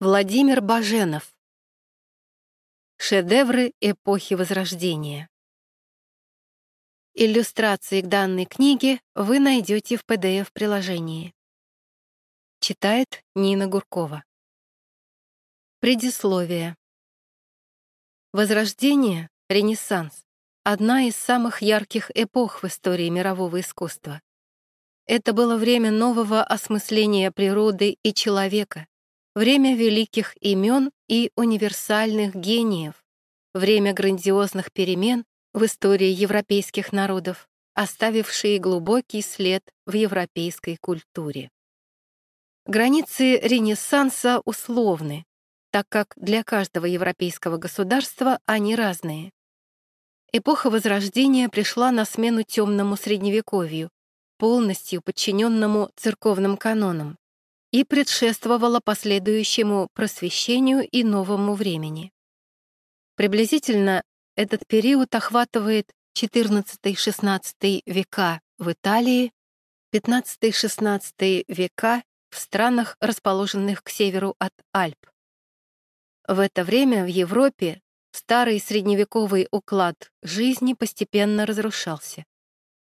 Владимир Баженов. Шедевры эпохи Возрождения. Иллюстрации к данной книге вы найдете в PDF-приложении. Читает Нина Гуркова. Предисловие. Возрождение, Ренессанс — одна из самых ярких эпох в истории мирового искусства. Это было время нового осмысления природы и человека, время великих имен и универсальных гениев, время грандиозных перемен в истории европейских народов, оставившие глубокий след в европейской культуре. Границы Ренессанса условны, так как для каждого европейского государства они разные. Эпоха Возрождения пришла на смену темному Средневековью, полностью подчиненному церковным канонам и предшествовала последующему просвещению и новому времени. Приблизительно этот период охватывает XIV-XVI века в Италии, XV-XVI века в странах, расположенных к северу от Альп. В это время в Европе старый средневековый уклад жизни постепенно разрушался.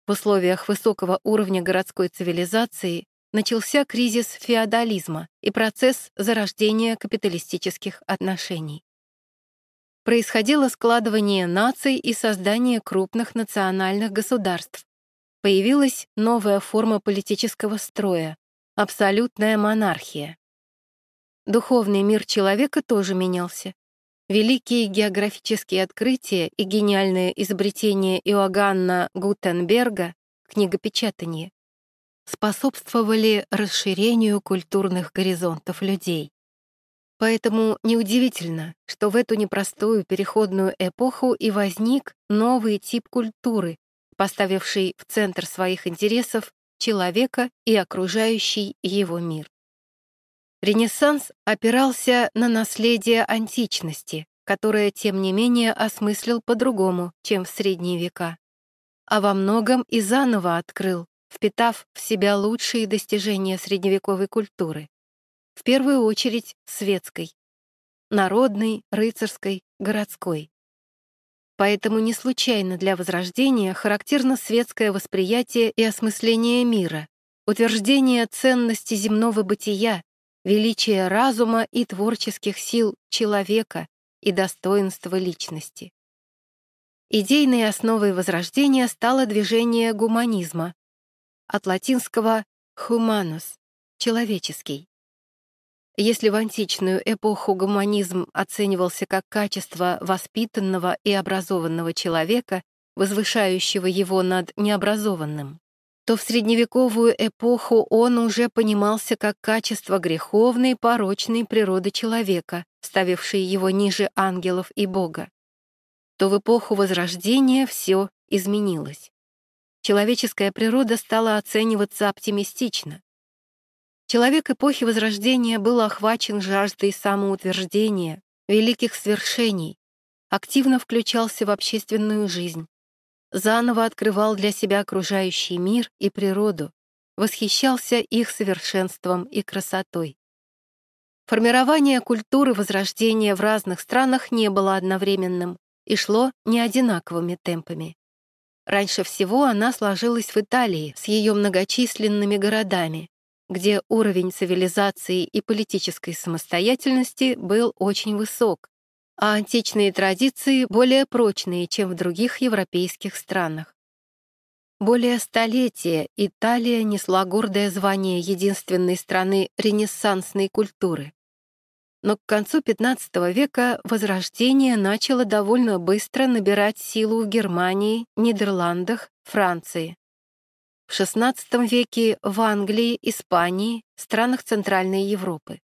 В условиях высокого уровня городской цивилизации начался кризис феодализма и процесс зарождения капиталистических отношений. Происходило складывание наций и создание крупных национальных государств. Появилась новая форма политического строя — абсолютная монархия. Духовный мир человека тоже менялся. Великие географические открытия и гениальное изобретение Иоганна Гутенберга, книгопечатание, способствовали расширению культурных горизонтов людей. Поэтому неудивительно, что в эту непростую переходную эпоху и возник новый тип культуры, поставивший в центр своих интересов человека и окружающий его мир. Ренессанс опирался на наследие античности, которое, тем не менее, осмыслил по-другому, чем в средние века, а во многом и заново открыл, впитав в себя лучшие достижения средневековой культуры, в первую очередь светской, народной, рыцарской, городской. Поэтому не случайно для Возрождения характерно светское восприятие и осмысление мира, утверждение ценности земного бытия, величия разума и творческих сил человека и достоинства личности. Идейной основой Возрождения стало движение гуманизма, от латинского «humanus» — «человеческий». Если в античную эпоху гуманизм оценивался как качество воспитанного и образованного человека, возвышающего его над необразованным, то в средневековую эпоху он уже понимался как качество греховной, порочной природы человека, ставившей его ниже ангелов и Бога, то в эпоху Возрождения все изменилось человеческая природа стала оцениваться оптимистично. Человек эпохи Возрождения был охвачен жаждой самоутверждения, великих свершений, активно включался в общественную жизнь, заново открывал для себя окружающий мир и природу, восхищался их совершенством и красотой. Формирование культуры Возрождения в разных странах не было одновременным и шло неодинаковыми темпами. Раньше всего она сложилась в Италии с ее многочисленными городами, где уровень цивилизации и политической самостоятельности был очень высок, а античные традиции более прочные, чем в других европейских странах. Более столетия Италия несла гордое звание единственной страны ренессансной культуры. Но к концу XV века Возрождение начало довольно быстро набирать силу в Германии, Нидерландах, Франции. В XVI веке в Англии, Испании, странах Центральной Европы.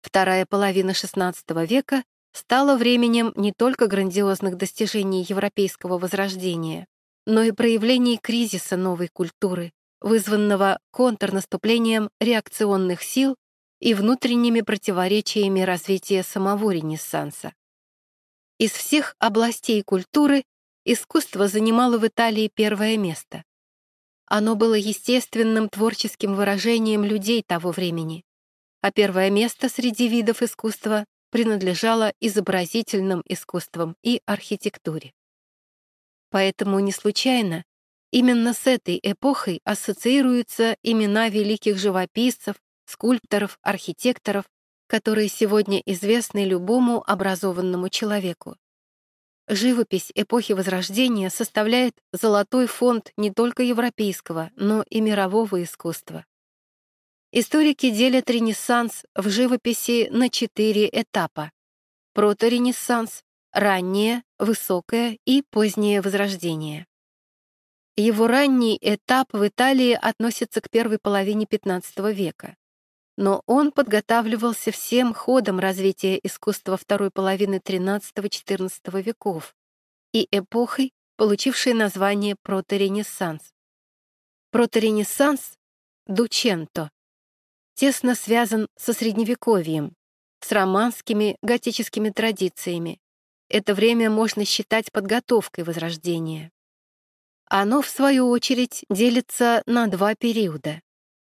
Вторая половина XVI века стала временем не только грандиозных достижений европейского возрождения, но и проявлений кризиса новой культуры, вызванного контрнаступлением реакционных сил и внутренними противоречиями развития самого Ренессанса. Из всех областей культуры искусство занимало в Италии первое место. Оно было естественным творческим выражением людей того времени. а первое место среди видов искусства принадлежало изобразительным искусствам и архитектуре. Поэтому не случайно именно с этой эпохой ассоциируются имена великих живописцев, скульпторов, архитекторов, которые сегодня известны любому образованному человеку. Живопись эпохи Возрождения составляет золотой фонд не только европейского, но и мирового искусства. Историки делят Ренессанс в живописи на четыре этапа. Проторенессанс, раннее, высокое и позднее Возрождение. Его ранний этап в Италии относится к первой половине XV века но он подготавливался всем ходом развития искусства второй половины XIII-XIV веков и эпохой, получившей название проторенессанс. Проторенессанс — Дученто — тесно связан со Средневековьем, с романскими готическими традициями. Это время можно считать подготовкой Возрождения. Оно, в свою очередь, делится на два периода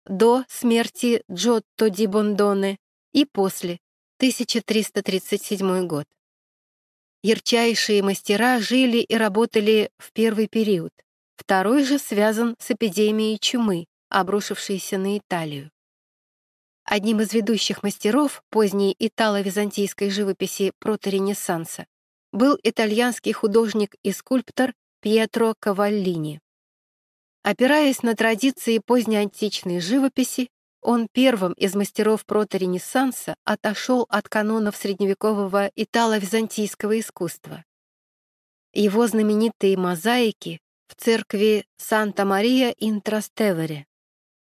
до смерти Джотто ди Бондоне и после, 1337 год. Ярчайшие мастера жили и работали в первый период, второй же связан с эпидемией чумы, обрушившейся на Италию. Одним из ведущих мастеров поздней итало-византийской живописи проторенессанса был итальянский художник и скульптор Пьетро Каваллини. Опираясь на традиции позднеантичной живописи, он первым из мастеров проторенессанса отошел от канонов средневекового итало-византийского искусства. Его знаменитые мозаики в церкви Санта-Мария-ин-Трастевере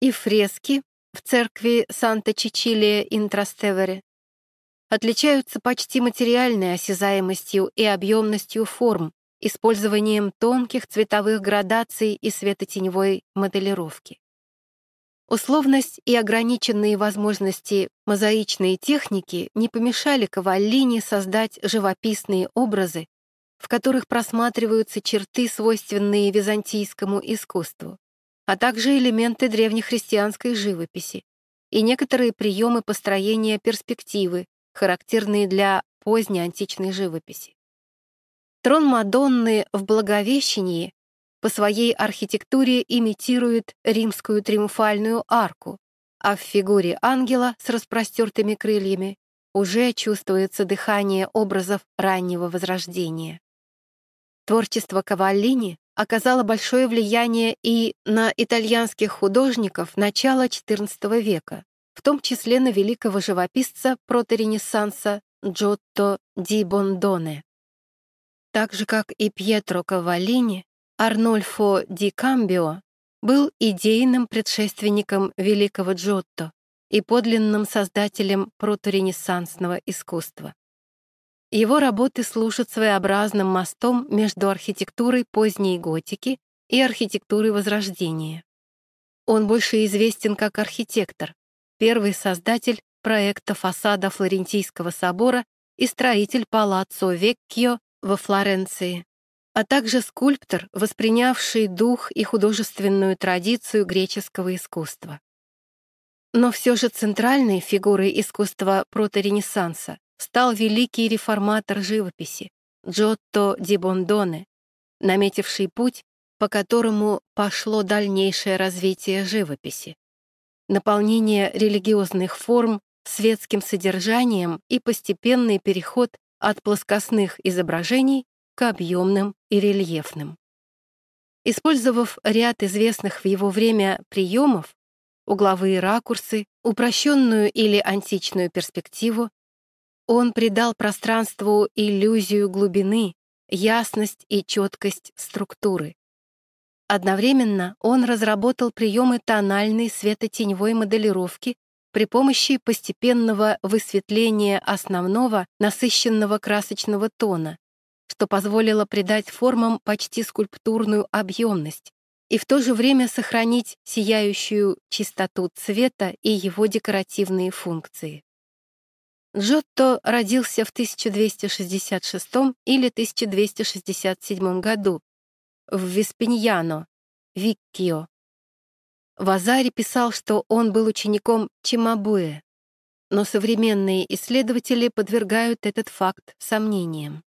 и фрески в церкви Санта-Чичилия-ин-Трастевере отличаются почти материальной осязаемостью и объемностью форм, использованием тонких цветовых градаций и светотеневой моделировки. Условность и ограниченные возможности мозаичной техники не помешали Каваллини создать живописные образы, в которых просматриваются черты, свойственные византийскому искусству, а также элементы древнехристианской живописи и некоторые приемы построения перспективы, характерные для поздней античной живописи. Трон Мадонны в Благовещении по своей архитектуре имитирует римскую триумфальную арку, а в фигуре ангела с распростертыми крыльями уже чувствуется дыхание образов раннего Возрождения. Творчество Каваллини оказало большое влияние и на итальянских художников начала XIV века, в том числе на великого живописца проторенессанса Джотто ди Бондоне. Так же, как и Пьетро Кавалини, Арнольфо ди Камбио был идейным предшественником великого Джотто и подлинным создателем проторенессансного искусства. Его работы служат своеобразным мостом между архитектурой поздней готики и архитектурой Возрождения. Он больше известен как архитектор, первый создатель проекта фасада Флорентийского собора и строитель Палаццо Веккио во Флоренции, а также скульптор, воспринявший дух и художественную традицию греческого искусства. Но все же центральной фигурой искусства проторенессанса стал великий реформатор живописи Джотто ди Бондоне, наметивший путь, по которому пошло дальнейшее развитие живописи. Наполнение религиозных форм светским содержанием и постепенный переход от плоскостных изображений к объемным и рельефным. Использовав ряд известных в его время приемов, угловые ракурсы, упрощенную или античную перспективу, он придал пространству иллюзию глубины, ясность и четкость структуры. Одновременно он разработал приемы тональной светотеневой моделировки при помощи постепенного высветления основного насыщенного красочного тона, что позволило придать формам почти скульптурную объемность и в то же время сохранить сияющую чистоту цвета и его декоративные функции. Джотто родился в 1266 или 1267 году в Веспиньяно, Виккио, Вазари писал, что он был учеником Чимабуэ. но современные исследователи подвергают этот факт сомнениям.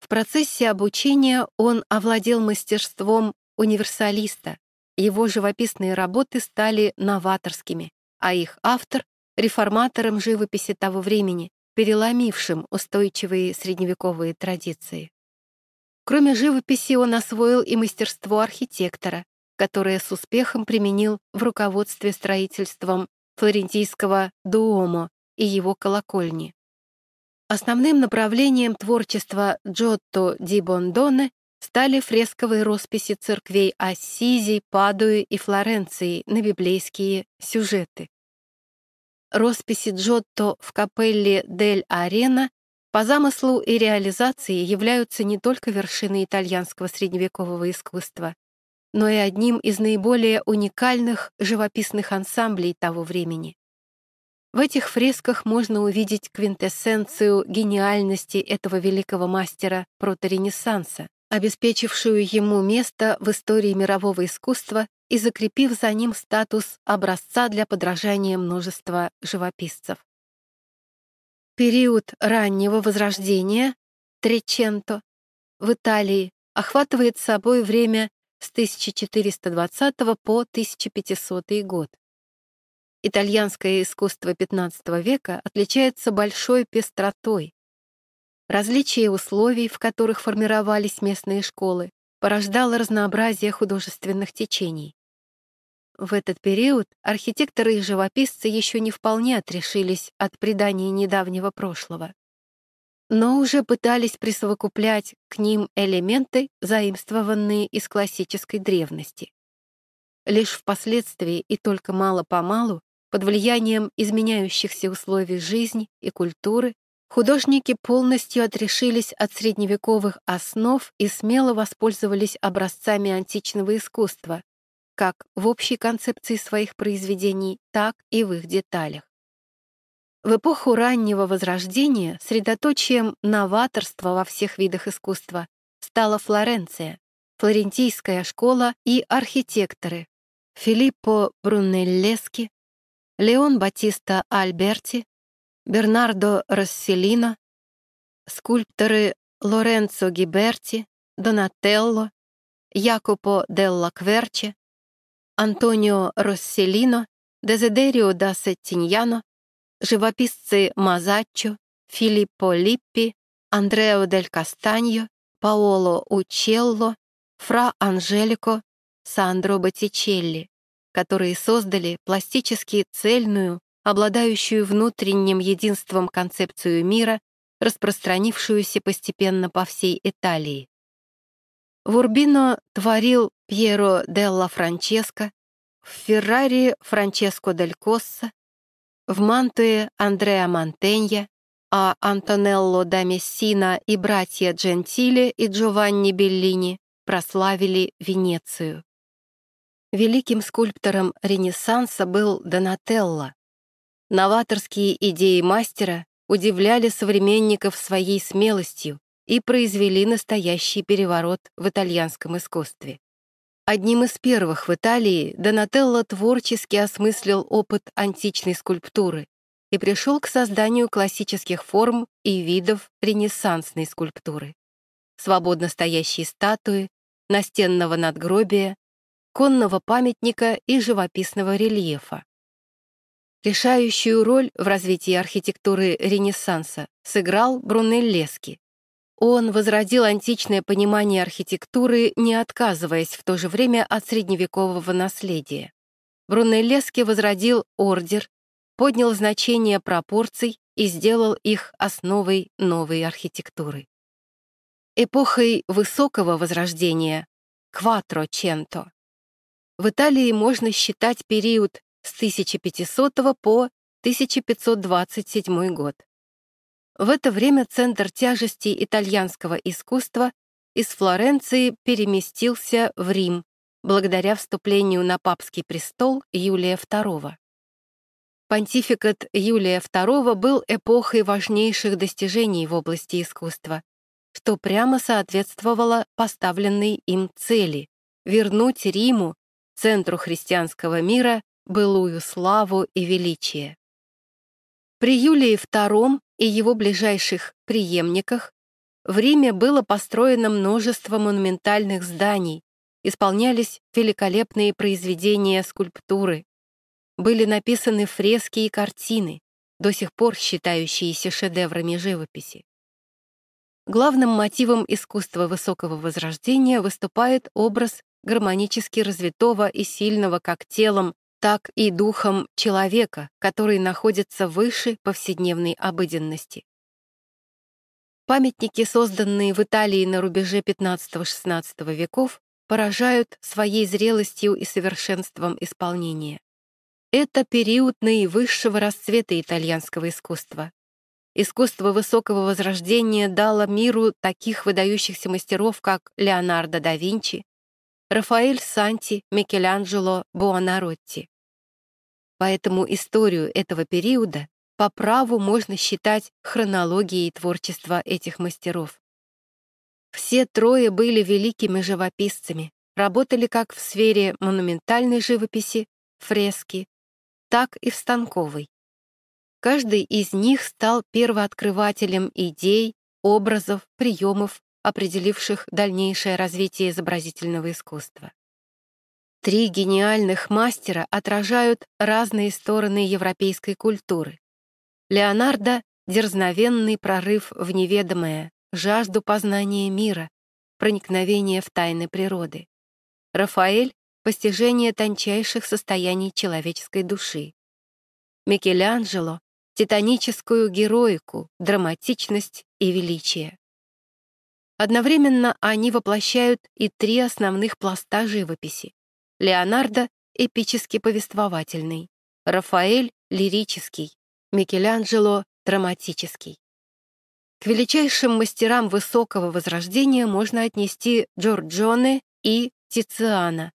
В процессе обучения он овладел мастерством универсалиста, его живописные работы стали новаторскими, а их автор — реформатором живописи того времени, переломившим устойчивые средневековые традиции. Кроме живописи он освоил и мастерство архитектора, которое с успехом применил в руководстве строительством флорентийского Дуомо и его колокольни. Основным направлением творчества Джотто ди Бондоне стали фресковые росписи церквей Ассизи, Падуи и Флоренции на библейские сюжеты. Росписи Джотто в капелле Дель Арена по замыслу и реализации являются не только вершиной итальянского средневекового искусства, но и одним из наиболее уникальных живописных ансамблей того времени. В этих фресках можно увидеть квинтэссенцию гениальности этого великого мастера проторенессанса, обеспечившую ему место в истории мирового искусства и закрепив за ним статус образца для подражания множества живописцев. Период раннего возрождения, Треченто, в Италии охватывает собой время с 1420 по 1500 год. Итальянское искусство XV века отличается большой пестротой, Различие условий, в которых формировались местные школы, порождало разнообразие художественных течений. В этот период архитекторы и живописцы еще не вполне отрешились от предания недавнего прошлого, но уже пытались присовокуплять к ним элементы, заимствованные из классической древности. Лишь впоследствии и только мало-помалу, под влиянием изменяющихся условий жизни и культуры, Художники полностью отрешились от средневековых основ и смело воспользовались образцами античного искусства, как в общей концепции своих произведений, так и в их деталях. В эпоху раннего Возрождения средоточием новаторства во всех видах искусства стала Флоренция, флорентийская школа и архитекторы Филиппо Брунеллески, Леон Батиста Альберти, Бернардо Расселино, скульпторы Лоренцо Гиберти, Донателло, Якопо Делла Кверче, Антонио Росселино, Дезидерио да Сеттиньяно, живописцы Мазаччо, Филиппо Липпи, Андрео дель Кастаньо, Паоло Учелло, Фра Анжелико, Сандро Боттичелли, которые создали пластически цельную, обладающую внутренним единством концепцию мира, распространившуюся постепенно по всей Италии. В Урбино творил Пьеро делла Франческо, в Феррари Франческо дель Косса, в Мантуе Андреа Монтенья, а Антонелло да Мессина и братья Джентиле и Джованни Беллини прославили Венецию. Великим скульптором Ренессанса был Донателло, Новаторские идеи мастера удивляли современников своей смелостью и произвели настоящий переворот в итальянском искусстве. Одним из первых в Италии Донателло творчески осмыслил опыт античной скульптуры и пришел к созданию классических форм и видов ренессансной скульптуры. Свободно стоящие статуи, настенного надгробия, конного памятника и живописного рельефа. Решающую роль в развитии архитектуры Ренессанса сыграл Брунеллески. Он возродил античное понимание архитектуры, не отказываясь в то же время от средневекового наследия. Брунеллески возродил ордер, поднял значение пропорций и сделал их основой новой архитектуры. Эпохой высокого возрождения — Кватроченто. В Италии можно считать период с 1500 по 1527 год. В это время центр тяжести итальянского искусства из Флоренции переместился в Рим благодаря вступлению на папский престол Юлия II. Понтификат Юлия II был эпохой важнейших достижений в области искусства, что прямо соответствовало поставленной им цели — вернуть Риму, центру христианского мира, былую славу и величие. При Юлии II и его ближайших преемниках в Риме было построено множество монументальных зданий, исполнялись великолепные произведения скульптуры, были написаны фрески и картины, до сих пор считающиеся шедеврами живописи. Главным мотивом искусства высокого возрождения выступает образ гармонически развитого и сильного как телом, так и духом человека, который находится выше повседневной обыденности. Памятники, созданные в Италии на рубеже XV-XVI веков, поражают своей зрелостью и совершенством исполнения. Это период наивысшего расцвета итальянского искусства. Искусство высокого возрождения дало миру таких выдающихся мастеров, как Леонардо да Винчи, Рафаэль Санти, Микеланджело Буонаротти. Поэтому историю этого периода по праву можно считать хронологией творчества этих мастеров. Все трое были великими живописцами, работали как в сфере монументальной живописи, фрески, так и в станковой. Каждый из них стал первооткрывателем идей, образов, приемов, определивших дальнейшее развитие изобразительного искусства. Три гениальных мастера отражают разные стороны европейской культуры. Леонардо — дерзновенный прорыв в неведомое, жажду познания мира, проникновение в тайны природы. Рафаэль — постижение тончайших состояний человеческой души. Микеланджело — титаническую героику, драматичность и величие. Одновременно они воплощают и три основных пласта живописи. Леонардо — эпически повествовательный, Рафаэль — лирический, Микеланджело — драматический. К величайшим мастерам высокого возрождения можно отнести Джорджоне и Тициана,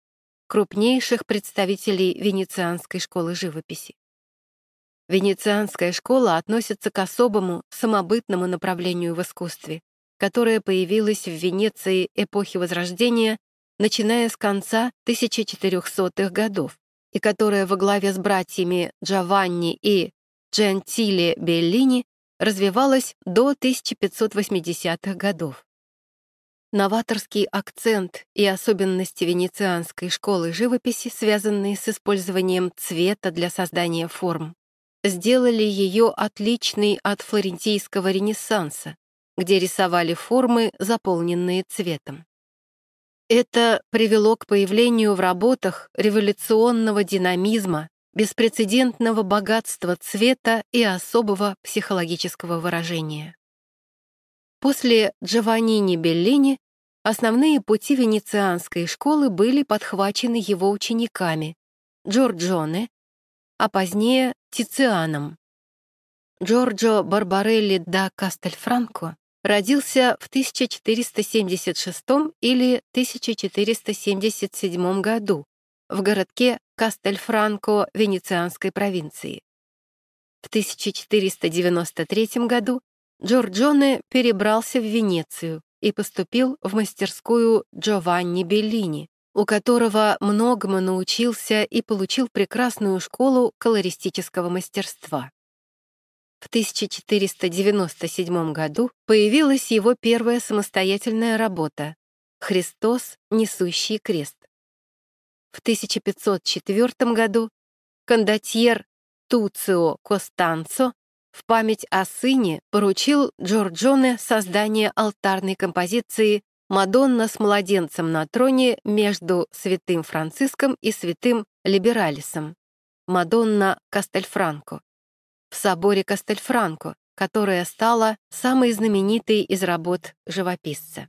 крупнейших представителей венецианской школы живописи. Венецианская школа относится к особому, самобытному направлению в искусстве, которое появилось в Венеции эпохи Возрождения, начиная с конца 1400-х годов, и которое во главе с братьями Джованни и Джентиле Беллини развивалась до 1580-х годов. Новаторский акцент и особенности венецианской школы живописи, связанные с использованием цвета для создания форм, сделали ее отличной от флорентийского ренессанса, где рисовали формы, заполненные цветом. Это привело к появлению в работах революционного динамизма беспрецедентного богатства цвета и особого психологического выражения. После Джованнини Беллини основные пути венецианской школы были подхвачены его учениками Джорджоне, а позднее Тицианом. Джорджо Барбарелли да Кастельфранко родился в 1476 или 1477 году в городке Кастельфранко Венецианской провинции. В 1493 году Джорджоне перебрался в Венецию и поступил в мастерскую Джованни Беллини, у которого многому научился и получил прекрасную школу колористического мастерства. В 1497 году появилась его первая самостоятельная работа «Христос, несущий крест». В 1504 году кондотьер Туцио Костанцо в память о сыне поручил Джорджоне создание алтарной композиции «Мадонна с младенцем на троне между святым Франциском и святым Либералисом» «Мадонна Кастельфранко» в соборе Кастельфранко, которая стала самой знаменитой из работ живописца.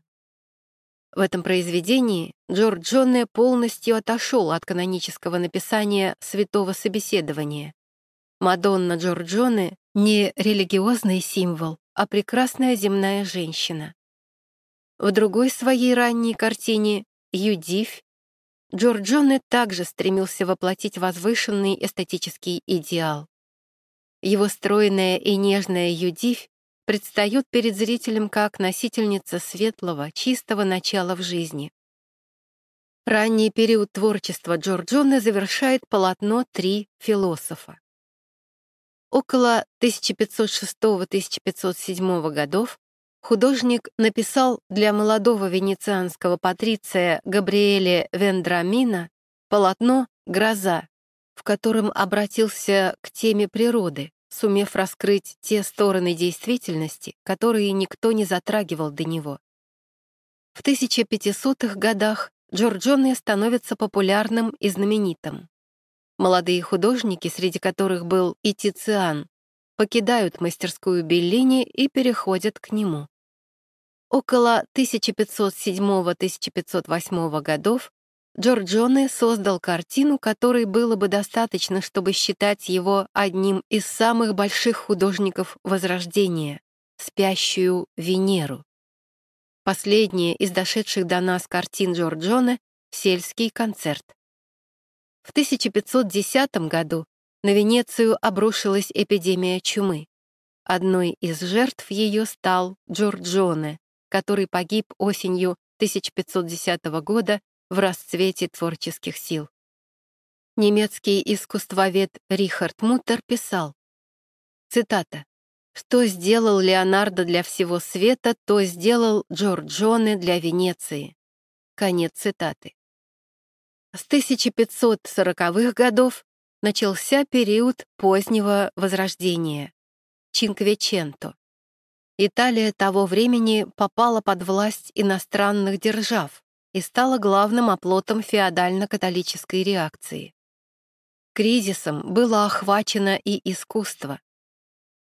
В этом произведении Джорджоне полностью отошел от канонического написания святого собеседования. Мадонна Джорджоне — не религиозный символ, а прекрасная земная женщина. В другой своей ранней картине «Юдивь» Джорджоне также стремился воплотить возвышенный эстетический идеал. Его стройная и нежная Юдивь предстает перед зрителем как носительница светлого, чистого начала в жизни. Ранний период творчества Джорджоне завершает полотно «Три философа». Около 1506-1507 годов художник написал для молодого венецианского патриция Габриэле Вендрамина полотно «Гроза», в котором обратился к теме природы, сумев раскрыть те стороны действительности, которые никто не затрагивал до него. В 1500-х годах Джорджоне становится популярным и знаменитым. Молодые художники, среди которых был и Тициан, покидают мастерскую Беллини и переходят к нему. Около 1507-1508 годов Джорджоне создал картину, которой было бы достаточно, чтобы считать его одним из самых больших художников Возрождения — «Спящую Венеру». Последняя из дошедших до нас картин Джорджоне — «Сельский концерт». В 1510 году на Венецию обрушилась эпидемия чумы. Одной из жертв ее стал Джорджоне, который погиб осенью 1510 года в расцвете творческих сил. Немецкий искусствовед Рихард Муттер писал, цитата, «Что сделал Леонардо для всего света, то сделал Джорджоне для Венеции». Конец цитаты. С 1540-х годов начался период позднего Возрождения — Чинквеченто. Италия того времени попала под власть иностранных держав, и стала главным оплотом феодально-католической реакции. Кризисом было охвачено и искусство.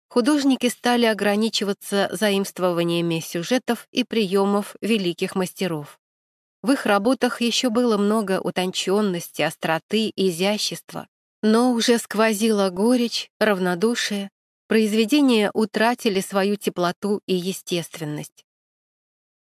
Художники стали ограничиваться заимствованиями сюжетов и приемов великих мастеров. В их работах еще было много утонченности, остроты, изящества, но уже сквозила горечь, равнодушие, произведения утратили свою теплоту и естественность.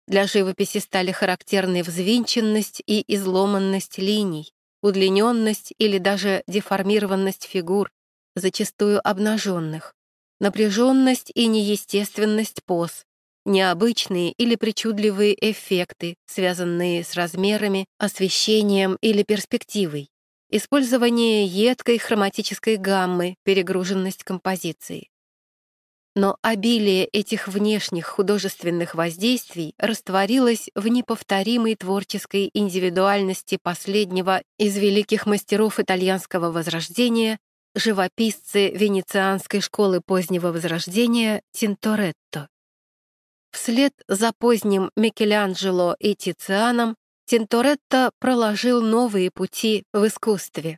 Для живописи стали характерны взвинченность и изломанность линий, удлиненность или даже деформированность фигур, зачастую обнаженных, напряженность и неестественность поз, необычные или причудливые эффекты, связанные с размерами, освещением или перспективой, использование едкой хроматической гаммы, перегруженность композиции. Но обилие этих внешних художественных воздействий растворилось в неповторимой творческой индивидуальности последнего из великих мастеров итальянского возрождения, живописцы венецианской школы позднего возрождения Тинторетто. Вслед за поздним Микеланджело и Тицианом Тинторетто проложил новые пути в искусстве.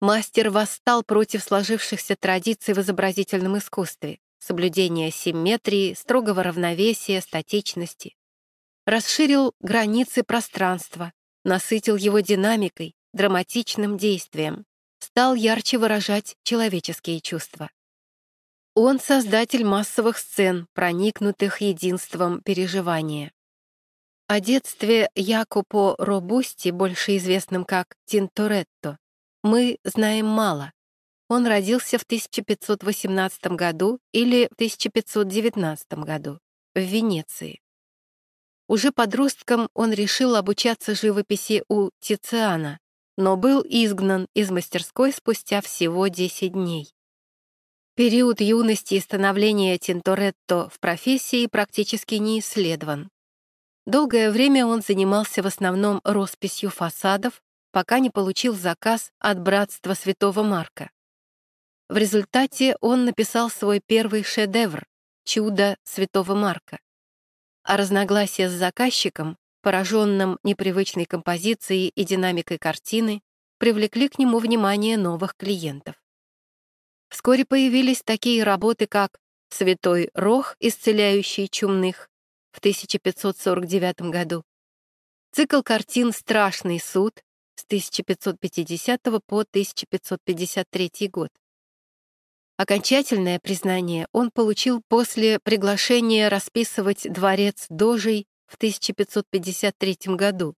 Мастер восстал против сложившихся традиций в изобразительном искусстве соблюдения симметрии, строгого равновесия, статичности. Расширил границы пространства, насытил его динамикой, драматичным действием, стал ярче выражать человеческие чувства. Он создатель массовых сцен, проникнутых единством переживания. О детстве Якупо Робусти, больше известном как Тинторетто, мы знаем мало. Он родился в 1518 году или в 1519 году в Венеции. Уже подростком он решил обучаться живописи у Тициана, но был изгнан из мастерской спустя всего 10 дней. Период юности и становления Тинторетто в профессии практически не исследован. Долгое время он занимался в основном росписью фасадов, пока не получил заказ от Братства Святого Марка. В результате он написал свой первый шедевр «Чудо святого Марка». А разногласия с заказчиком, пораженным непривычной композицией и динамикой картины, привлекли к нему внимание новых клиентов. Вскоре появились такие работы, как «Святой Рох, исцеляющий чумных» в 1549 году, цикл картин «Страшный суд» с 1550 по 1553 год, Окончательное признание он получил после приглашения расписывать дворец Дожей в 1553 году,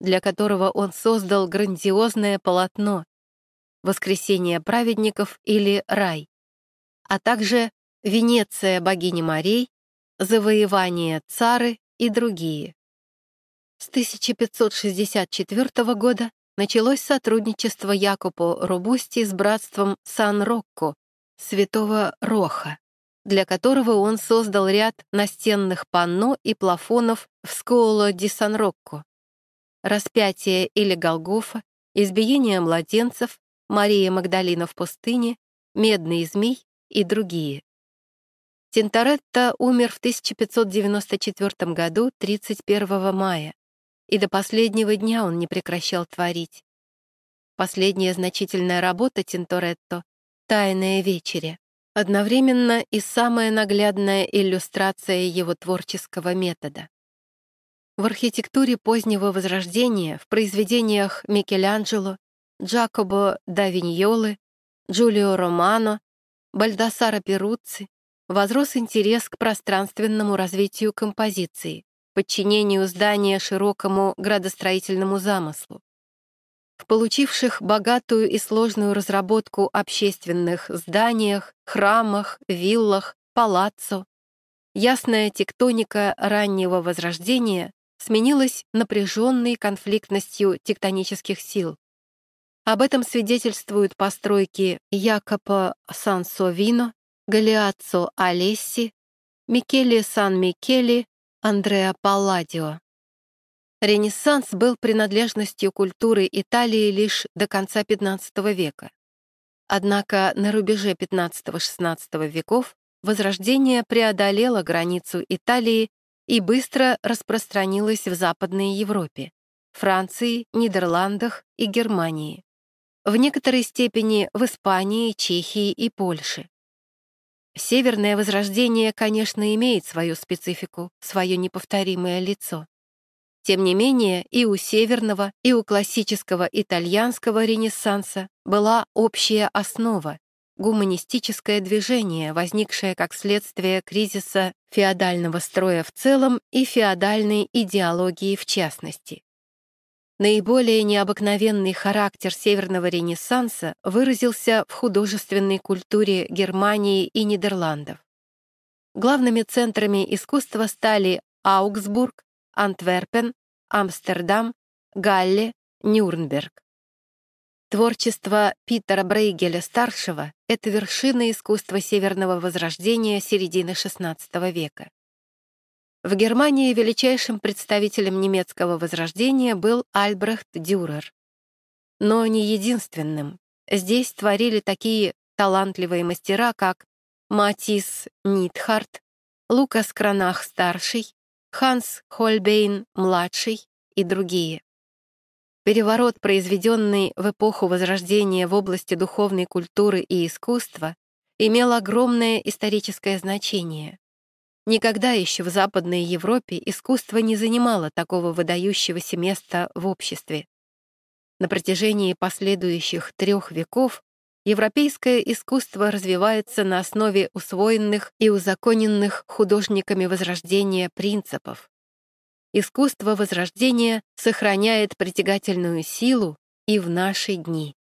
для которого он создал грандиозное полотно «Воскресение праведников» или «Рай», а также «Венеция богини морей», «Завоевание цары» и другие. С 1564 года началось сотрудничество Якупо Робусти с братством Сан-Рокко, святого Роха, для которого он создал ряд настенных панно и плафонов в Скооло ди Сан-Рокко. Распятие или Голгофа, избиение младенцев, Мария Магдалина в пустыне, Медный змей и другие. Тинторетто умер в 1594 году 31 мая, и до последнего дня он не прекращал творить. Последняя значительная работа Тинторетто — «Тайная вечеря», одновременно и самая наглядная иллюстрация его творческого метода. В архитектуре позднего Возрождения, в произведениях Микеланджело, Джакобо да Виньолы, Джулио Романо, Бальдасара Перуцци возрос интерес к пространственному развитию композиции, подчинению здания широкому градостроительному замыслу. В получивших богатую и сложную разработку общественных зданиях, храмах, виллах, палаццо, ясная тектоника раннего возрождения сменилась напряженной конфликтностью тектонических сил. Об этом свидетельствуют постройки Якопо Сан-Совино, Галиаццо Алесси, Микеле Сан-Микеле, Андреа Палладио. Ренессанс был принадлежностью культуры Италии лишь до конца XV века. Однако на рубеже XV-XVI веков Возрождение преодолело границу Италии и быстро распространилось в Западной Европе, Франции, Нидерландах и Германии. В некоторой степени в Испании, Чехии и Польше. Северное Возрождение, конечно, имеет свою специфику, свое неповторимое лицо. Тем не менее, и у северного, и у классического итальянского ренессанса была общая основа — гуманистическое движение, возникшее как следствие кризиса феодального строя в целом и феодальной идеологии в частности. Наиболее необыкновенный характер Северного Ренессанса выразился в художественной культуре Германии и Нидерландов. Главными центрами искусства стали Аугсбург, Антверпен, Амстердам, Галле, Нюрнберг. Творчество Питера Брейгеля-старшего — это вершина искусства Северного Возрождения середины XVI века. В Германии величайшим представителем немецкого Возрождения был Альбрехт Дюрер. Но не единственным. Здесь творили такие талантливые мастера, как Матис Нитхарт, Лукас Кранах-старший, Ханс Хольбейн-младший и другие. Переворот, произведенный в эпоху Возрождения в области духовной культуры и искусства, имел огромное историческое значение. Никогда еще в Западной Европе искусство не занимало такого выдающегося места в обществе. На протяжении последующих трех веков Европейское искусство развивается на основе усвоенных и узаконенных художниками Возрождения принципов. Искусство Возрождения сохраняет притягательную силу и в наши дни.